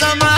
zaman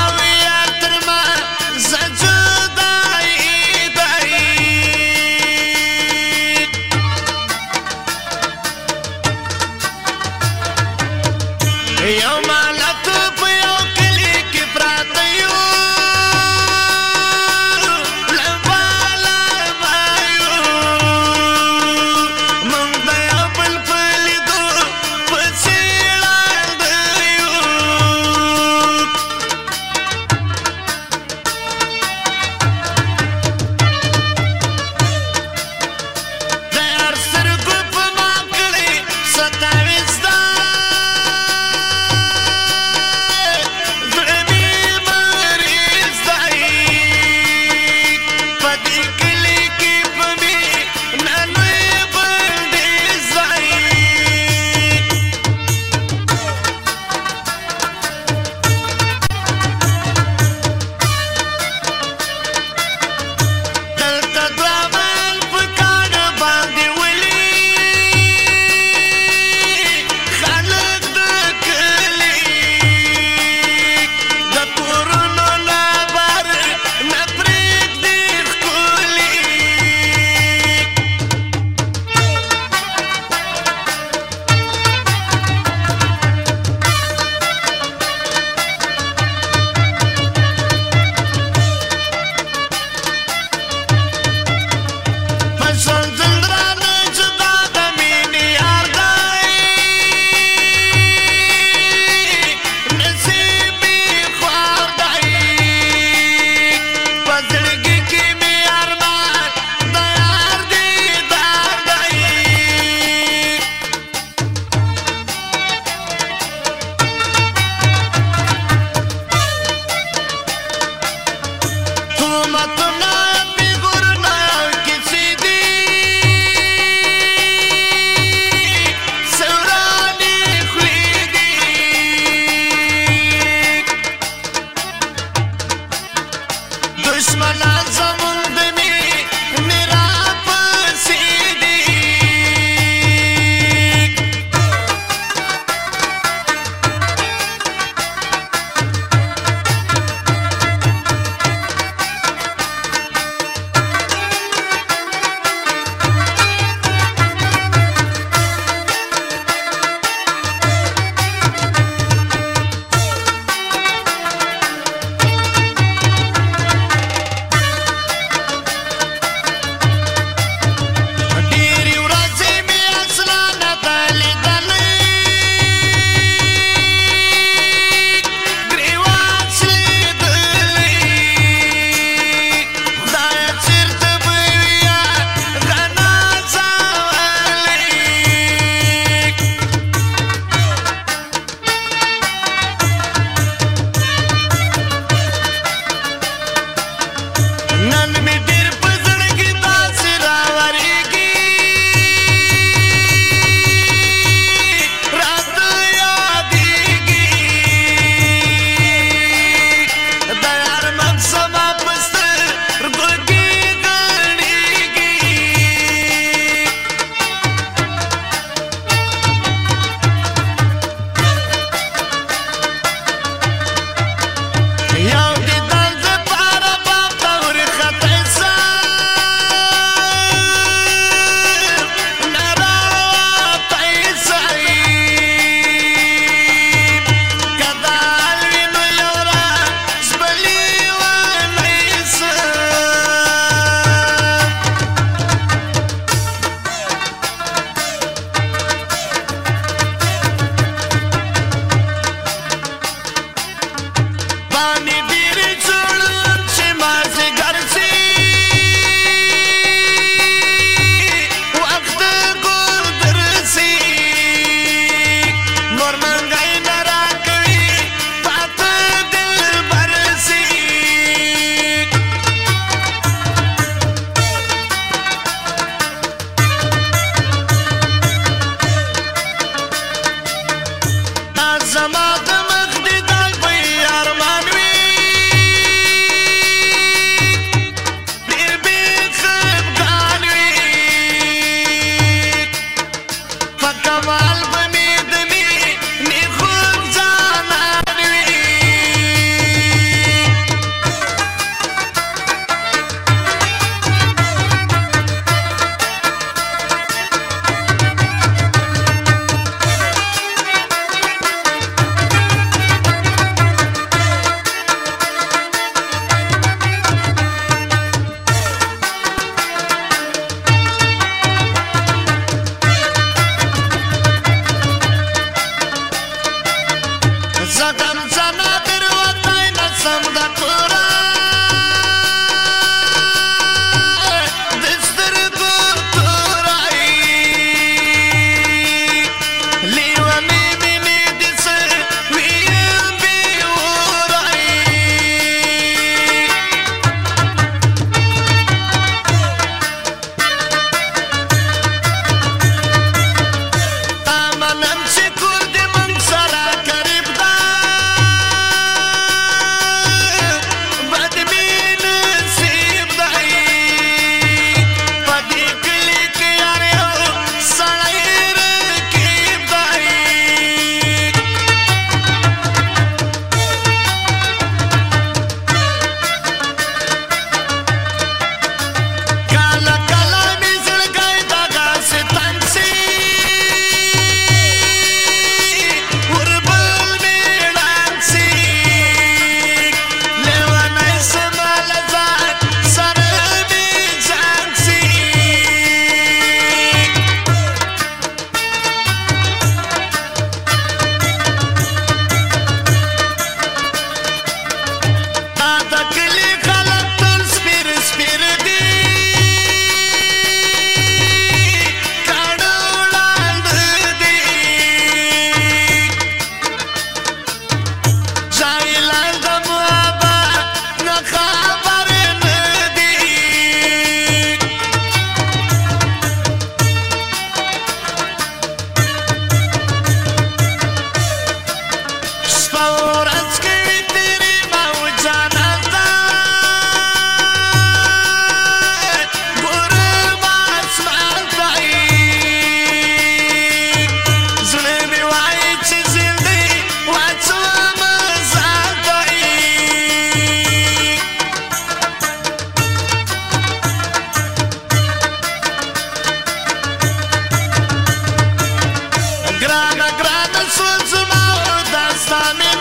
تم زنا در وطن سم د قران دل سوزما داستانې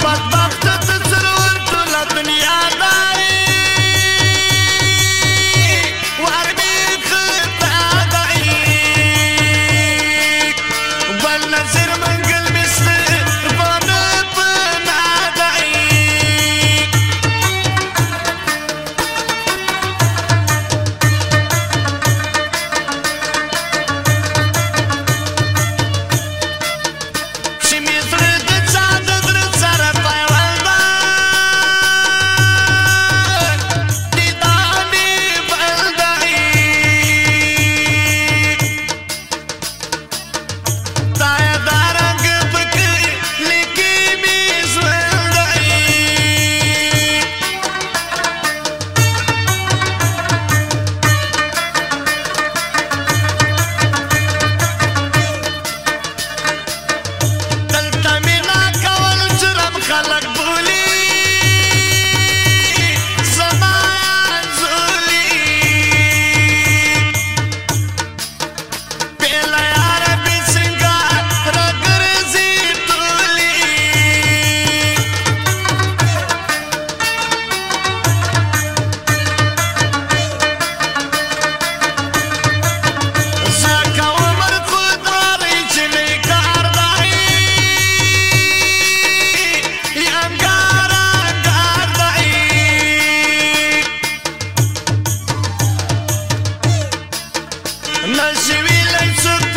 but نشوی لیسو